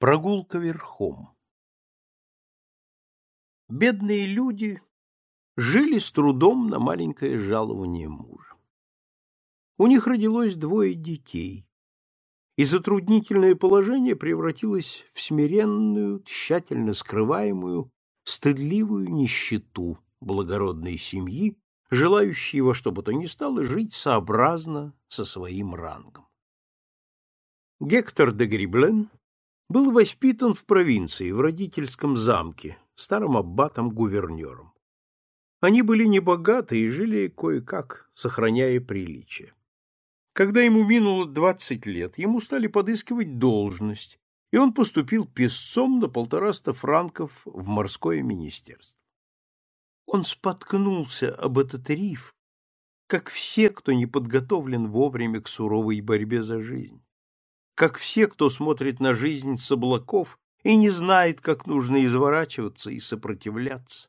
Прогулка верхом. Бедные люди жили с трудом на маленькое жалование мужа. У них родилось двое детей, и затруднительное положение превратилось в смиренную, тщательно скрываемую, стыдливую нищету благородной семьи, желающей во что бы то ни стало жить сообразно со своим рангом. Гектор де Гриблен был воспитан в провинции, в родительском замке, старым аббатом-гувернером. Они были небогаты и жили кое-как, сохраняя приличие. Когда ему минуло двадцать лет, ему стали подыскивать должность, и он поступил песцом на полтораста франков в морское министерство. Он споткнулся об этот риф, как все, кто не подготовлен вовремя к суровой борьбе за жизнь как все, кто смотрит на жизнь с облаков и не знает, как нужно изворачиваться и сопротивляться,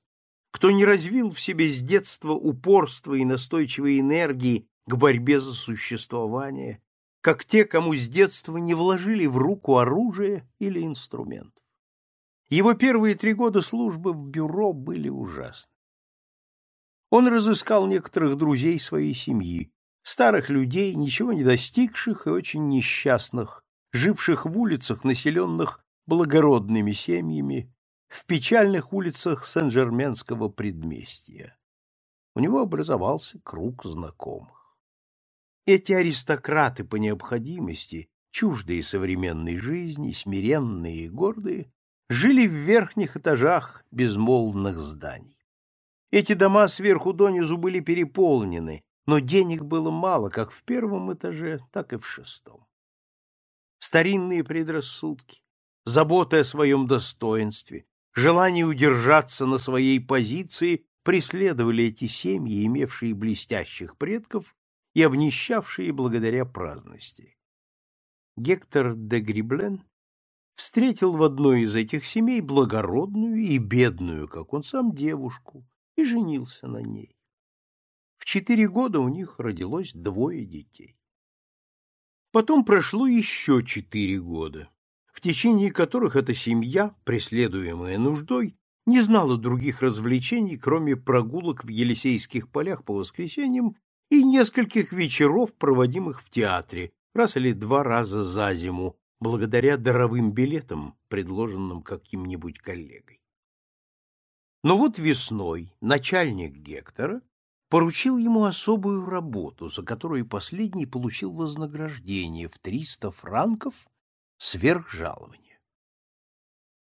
кто не развил в себе с детства упорства и настойчивой энергии к борьбе за существование, как те, кому с детства не вложили в руку оружие или инструмент. Его первые три года службы в бюро были ужасны. Он разыскал некоторых друзей своей семьи, старых людей, ничего не достигших и очень несчастных, живших в улицах, населенных благородными семьями, в печальных улицах Сен-Жерменского предместья. У него образовался круг знакомых. Эти аристократы по необходимости, чуждые современной жизни, смиренные и гордые, жили в верхних этажах безмолвных зданий. Эти дома сверху донизу были переполнены, но денег было мало как в первом этаже, так и в шестом. Старинные предрассудки, забота о своем достоинстве, желание удержаться на своей позиции преследовали эти семьи, имевшие блестящих предков и обнищавшие благодаря праздности. Гектор де Гриблен встретил в одной из этих семей благородную и бедную, как он сам, девушку и женился на ней. Четыре года у них родилось двое детей. Потом прошло еще четыре года, в течение которых эта семья, преследуемая нуждой, не знала других развлечений, кроме прогулок в Елисейских полях по воскресеньям и нескольких вечеров, проводимых в театре, раз или два раза за зиму, благодаря даровым билетам, предложенным каким-нибудь коллегой. Но вот весной начальник Гектора поручил ему особую работу, за которую последний получил вознаграждение в 300 франков сверх жалования.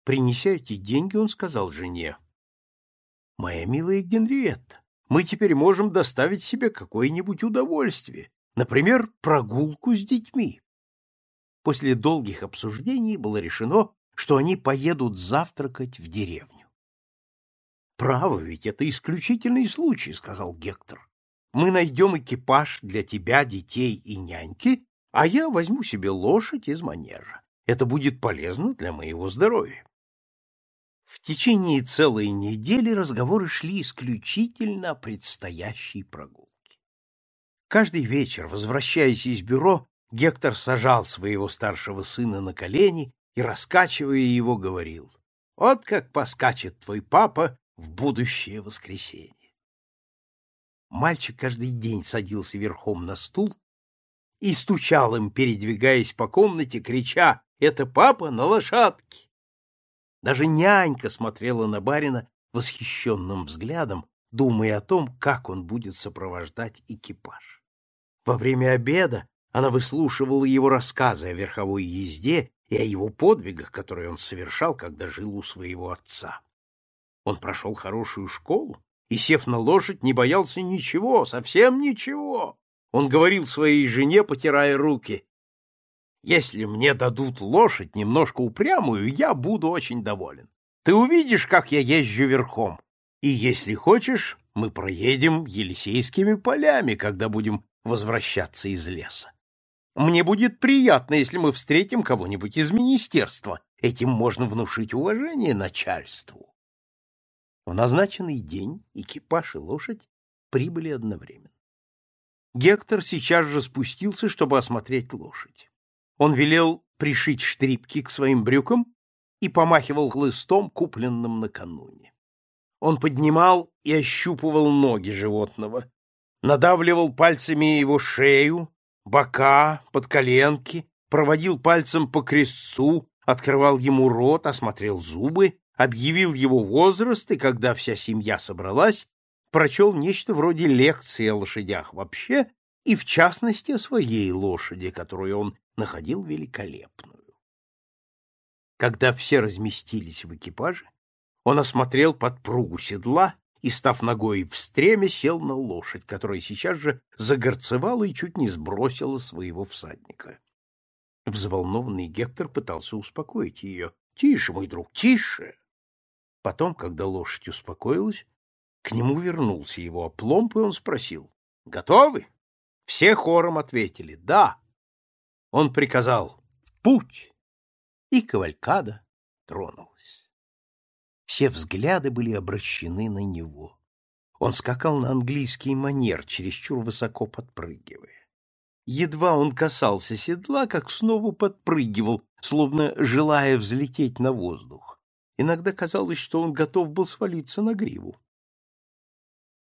Принеся эти деньги, он сказал жене, «Моя милая Генриетта, мы теперь можем доставить себе какое-нибудь удовольствие, например, прогулку с детьми». После долгих обсуждений было решено, что они поедут завтракать в деревню. Право, ведь это исключительный случай, сказал Гектор. Мы найдем экипаж для тебя, детей и няньки, а я возьму себе лошадь из манежа. Это будет полезно для моего здоровья. В течение целой недели разговоры шли исключительно о предстоящей прогулке. Каждый вечер, возвращаясь из бюро, Гектор сажал своего старшего сына на колени и, раскачивая его, говорил, «Вот как поскачет твой папа в будущее воскресенье. Мальчик каждый день садился верхом на стул и стучал им, передвигаясь по комнате, крича «Это папа на лошадке!». Даже нянька смотрела на барина восхищенным взглядом, думая о том, как он будет сопровождать экипаж. Во время обеда она выслушивала его рассказы о верховой езде и о его подвигах, которые он совершал, когда жил у своего отца. Он прошел хорошую школу и, сев на лошадь, не боялся ничего, совсем ничего. Он говорил своей жене, потирая руки, «Если мне дадут лошадь немножко упрямую, я буду очень доволен. Ты увидишь, как я езжу верхом. И если хочешь, мы проедем Елисейскими полями, когда будем возвращаться из леса. Мне будет приятно, если мы встретим кого-нибудь из министерства. Этим можно внушить уважение начальству. В назначенный день экипаж и лошадь прибыли одновременно. Гектор сейчас же спустился, чтобы осмотреть лошадь. Он велел пришить штрипки к своим брюкам и помахивал хлыстом, купленным накануне. Он поднимал и ощупывал ноги животного, надавливал пальцами его шею, бока, подколенки, проводил пальцем по крестцу, открывал ему рот, осмотрел зубы, объявил его возраст и, когда вся семья собралась, прочел нечто вроде лекции о лошадях вообще и, в частности, о своей лошади, которую он находил великолепную. Когда все разместились в экипаже, он осмотрел подпругу седла и, став ногой в стреме, сел на лошадь, которая сейчас же загорцевала и чуть не сбросила своего всадника. Взволнованный Гектор пытался успокоить ее. — Тише, мой друг, тише! Потом, когда лошадь успокоилась, к нему вернулся его опломб, и он спросил. — Готовы? Все хором ответили «да». Он приказал «в путь!» и кавалькада тронулась. Все взгляды были обращены на него. Он скакал на английский манер, чересчур высоко подпрыгивая. Едва он касался седла, как снова подпрыгивал, словно желая взлететь на воздух. Иногда казалось, что он готов был свалиться на гриву.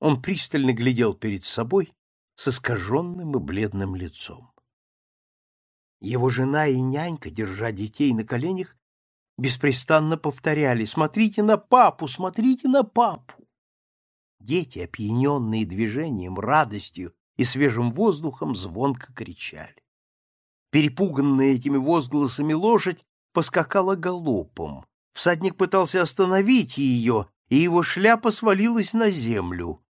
Он пристально глядел перед собой с искаженным и бледным лицом. Его жена и нянька, держа детей на коленях, беспрестанно повторяли «Смотрите на папу! Смотрите на папу!» Дети, опьяненные движением, радостью и свежим воздухом, звонко кричали. Перепуганная этими возгласами лошадь поскакала галопом. Всадник пытался остановить ее, и его шляпа свалилась на землю.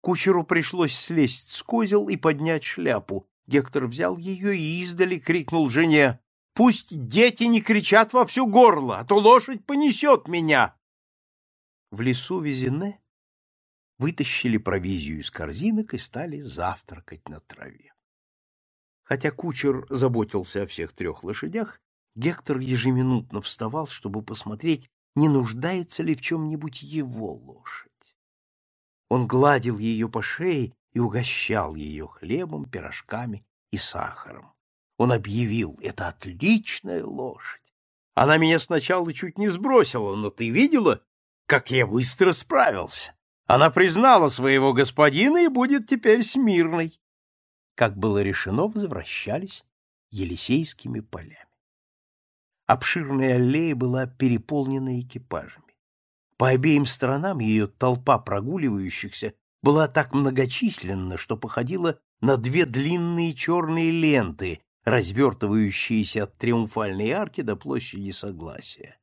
Кучеру пришлось слезть с козел и поднять шляпу. Гектор взял ее и издали крикнул жене. — Пусть дети не кричат во всю горло, а то лошадь понесет меня! В лесу Визине вытащили провизию из корзинок и стали завтракать на траве. Хотя кучер заботился о всех трех лошадях, Гектор ежеминутно вставал, чтобы посмотреть, не нуждается ли в чем-нибудь его лошадь. Он гладил ее по шее и угощал ее хлебом, пирожками и сахаром. Он объявил, это отличная лошадь. Она меня сначала чуть не сбросила, но ты видела, как я быстро справился. Она признала своего господина и будет теперь смирной. Как было решено, возвращались Елисейскими полями. Обширная аллея была переполнена экипажами. По обеим сторонам ее толпа прогуливающихся была так многочисленна, что походила на две длинные черные ленты, развертывающиеся от триумфальной арки до площади Согласия.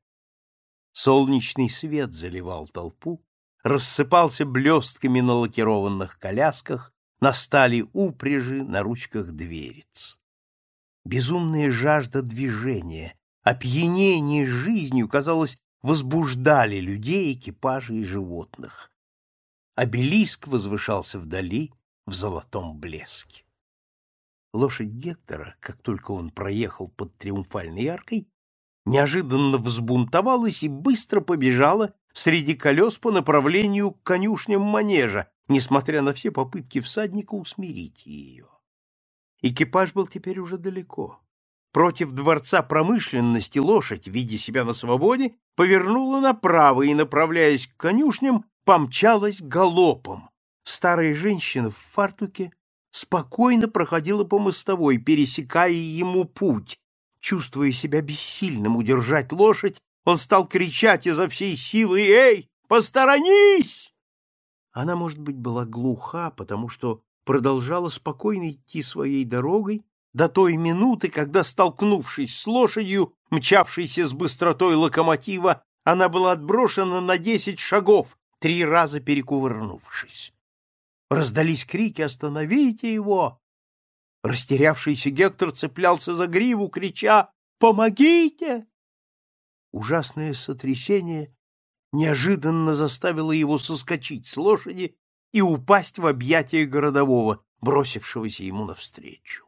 Солнечный свет заливал толпу, рассыпался блестками на лакированных колясках, на стали упряжи, на ручках дверец. Безумная жажда движения, опьянение жизнью, казалось, возбуждали людей, экипажи и животных. Обелиск возвышался вдали в золотом блеске. Лошадь Гектора, как только он проехал под триумфальной аркой, неожиданно взбунтовалась и быстро побежала среди колес по направлению к конюшням манежа, несмотря на все попытки всадника усмирить ее. Экипаж был теперь уже далеко. Против дворца промышленности лошадь, видя себя на свободе, повернула направо и, направляясь к конюшням, помчалась галопом. Старая женщина в фартуке спокойно проходила по мостовой, пересекая ему путь. Чувствуя себя бессильным удержать лошадь, он стал кричать изо всей силы «Эй, посторонись!» Она, может быть, была глуха, потому что продолжала спокойно идти своей дорогой, до той минуты, когда, столкнувшись с лошадью, мчавшейся с быстротой локомотива, она была отброшена на десять шагов, три раза перекувырнувшись. Раздались крики «Остановите его!» Растерявшийся Гектор цеплялся за гриву, крича «Помогите!» Ужасное сотрясение неожиданно заставило его соскочить с лошади и упасть в объятия городового, бросившегося ему навстречу.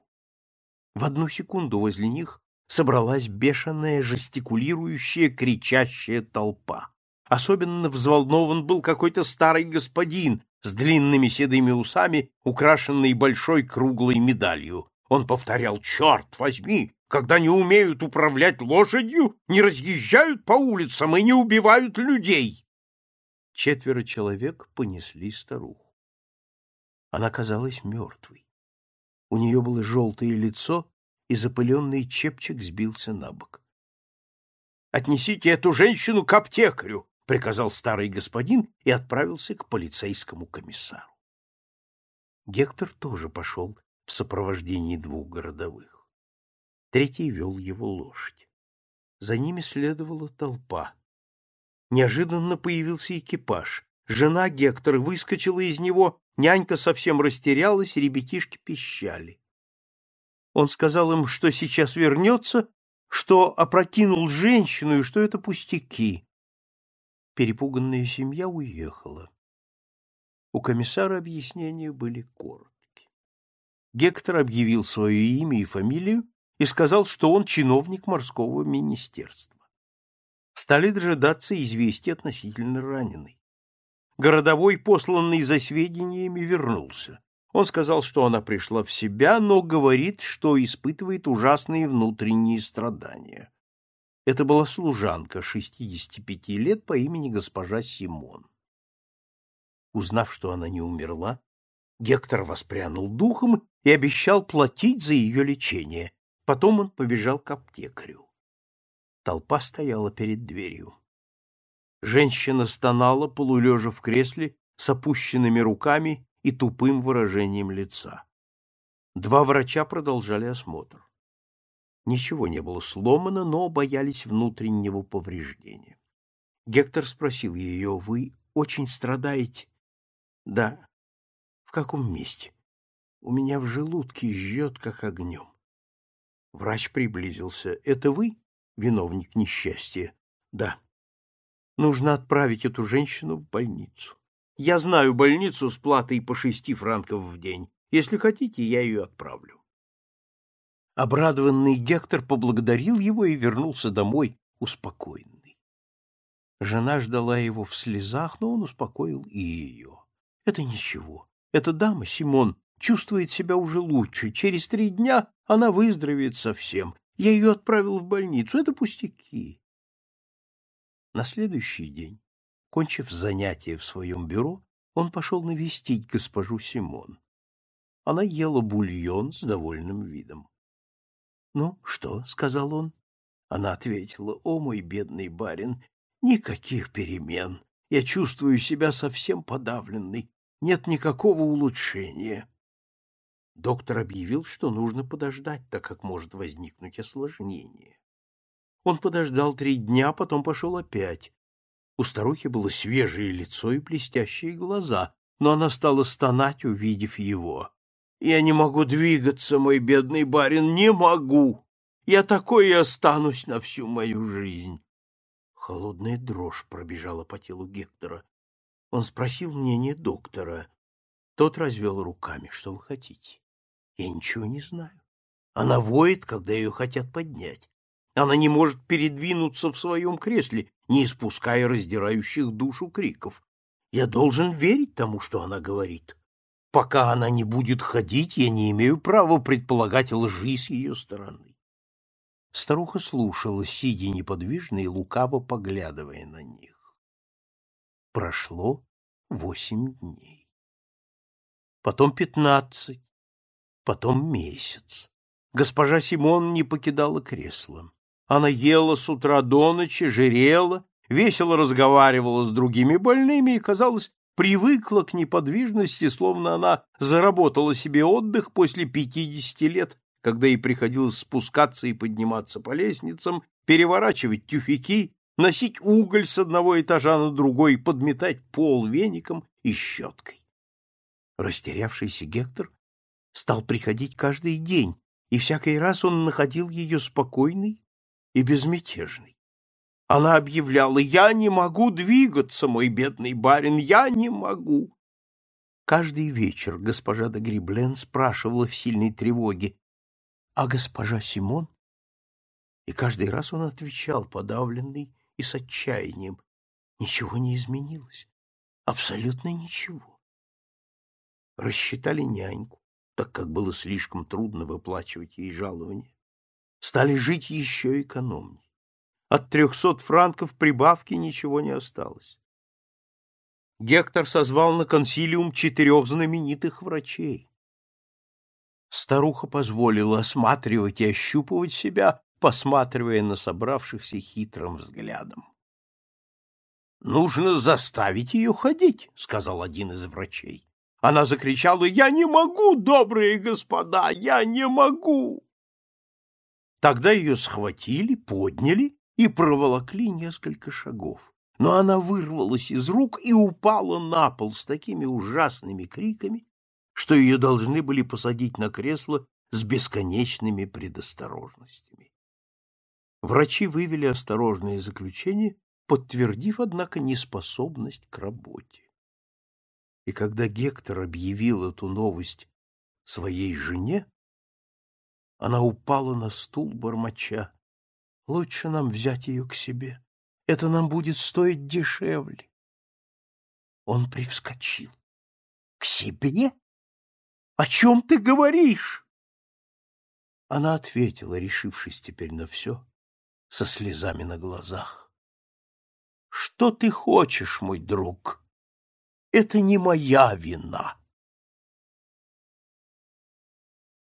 В одну секунду возле них собралась бешеная, жестикулирующая, кричащая толпа. Особенно взволнован был какой-то старый господин с длинными седыми усами, украшенный большой круглой медалью. Он повторял «Черт возьми! Когда не умеют управлять лошадью, не разъезжают по улицам и не убивают людей!» Четверо человек понесли старуху. Она казалась мертвой. У нее было желтое лицо, и запыленный чепчик сбился на бок. — Отнесите эту женщину к аптекарю, — приказал старый господин и отправился к полицейскому комиссару. Гектор тоже пошел в сопровождении двух городовых. Третий вел его лошадь. За ними следовала толпа. Неожиданно появился экипаж. Жена Гектора выскочила из него, нянька совсем растерялась, ребятишки пищали. Он сказал им, что сейчас вернется, что опрокинул женщину и что это пустяки. Перепуганная семья уехала. У комиссара объяснения были коротки. Гектор объявил свое имя и фамилию и сказал, что он чиновник морского министерства. Стали дожидаться известий относительно раненой. Городовой, посланный за сведениями, вернулся. Он сказал, что она пришла в себя, но говорит, что испытывает ужасные внутренние страдания. Это была служанка 65 лет по имени госпожа Симон. Узнав, что она не умерла, Гектор воспрянул духом и обещал платить за ее лечение. Потом он побежал к аптекарю. Толпа стояла перед дверью. Женщина стонала, полулежа в кресле, с опущенными руками и тупым выражением лица. Два врача продолжали осмотр. Ничего не было сломано, но боялись внутреннего повреждения. Гектор спросил ее, «Вы очень страдаете?» Да. В каком месте? У меня в желудке жжет, как огнем. Врач приблизился. Это вы, виновник несчастья? Да. Нужно отправить эту женщину в больницу. Я знаю больницу с платой по шести франков в день. Если хотите, я ее отправлю. Обрадованный Гектор поблагодарил его и вернулся домой успокоенный. Жена ждала его в слезах, но он успокоил и ее. Это ничего. Эта дама, Симон, чувствует себя уже лучше. Через три дня она выздоровеет совсем. Я ее отправил в больницу. Это пустяки. На следующий день, кончив занятие в своем бюро, он пошел навестить госпожу Симон. Она ела бульон с довольным видом. — Ну, что? — сказал он. Она ответила, — О, мой бедный барин, никаких перемен. Я чувствую себя совсем подавленной нет никакого улучшения. Доктор объявил, что нужно подождать, так как может возникнуть осложнение. Он подождал три дня, потом пошел опять. У старухи было свежее лицо и блестящие глаза, но она стала стонать, увидев его. — Я не могу двигаться, мой бедный барин, не могу! Я такой и останусь на всю мою жизнь. Холодная дрожь пробежала по телу Гектора. Он спросил мнение доктора. Тот развел руками. Что вы хотите? Я ничего не знаю. Она воет, когда ее хотят поднять. Она не может передвинуться в своем кресле, не испуская раздирающих душу криков. Я должен верить тому, что она говорит. Пока она не будет ходить, я не имею права предполагать лжи с ее стороны. Старуха слушала, сидя неподвижно и лукаво поглядывая на них. Прошло восемь дней. Потом пятнадцать, потом месяц. Госпожа Симон не покидала кресло. Она ела с утра до ночи, жирела, весело разговаривала с другими больными и, казалось, привыкла к неподвижности, словно она заработала себе отдых после пятидесяти лет, когда ей приходилось спускаться и подниматься по лестницам, переворачивать тюфяки носить уголь с одного этажа на другой, подметать пол веником и щеткой. Растерявшийся Гектор стал приходить каждый день, и всякий раз он находил ее спокойной и безмятежной. Она объявляла, «Я не могу двигаться, мой бедный барин, я не могу». Каждый вечер госпожа де Гриблен спрашивала в сильной тревоге, «А госпожа Симон?» И каждый раз он отвечал, подавленный и с отчаянием. Ничего не изменилось. Абсолютно ничего. Рассчитали няньку, так как было слишком трудно выплачивать ей жалование, стали жить еще экономнее. От трехсот франков прибавки ничего не осталось. Гектор созвал на консилиум четырех знаменитых врачей. Старуха позволила осматривать и ощупывать себя, посматривая на собравшихся хитрым взглядом. — Нужно заставить ее ходить, — сказал один из врачей. Она закричала, «Я не могу, добрые господа, я не могу!» Тогда ее схватили, подняли и проволокли несколько шагов. Но она вырвалась из рук и упала на пол с такими ужасными криками, что ее должны были посадить на кресло с бесконечными предосторожностями. Врачи вывели осторожное заключение, подтвердив, однако, неспособность к работе. И когда Гектор объявил эту новость своей жене, она упала на стул, бормоча. Лучше нам взять ее к себе. Это нам будет стоить дешевле. Он привскочил. — К себе? О чем ты говоришь? Она ответила, решившись теперь на все, со слезами на глазах. — Что ты хочешь, мой друг? Это не моя вина.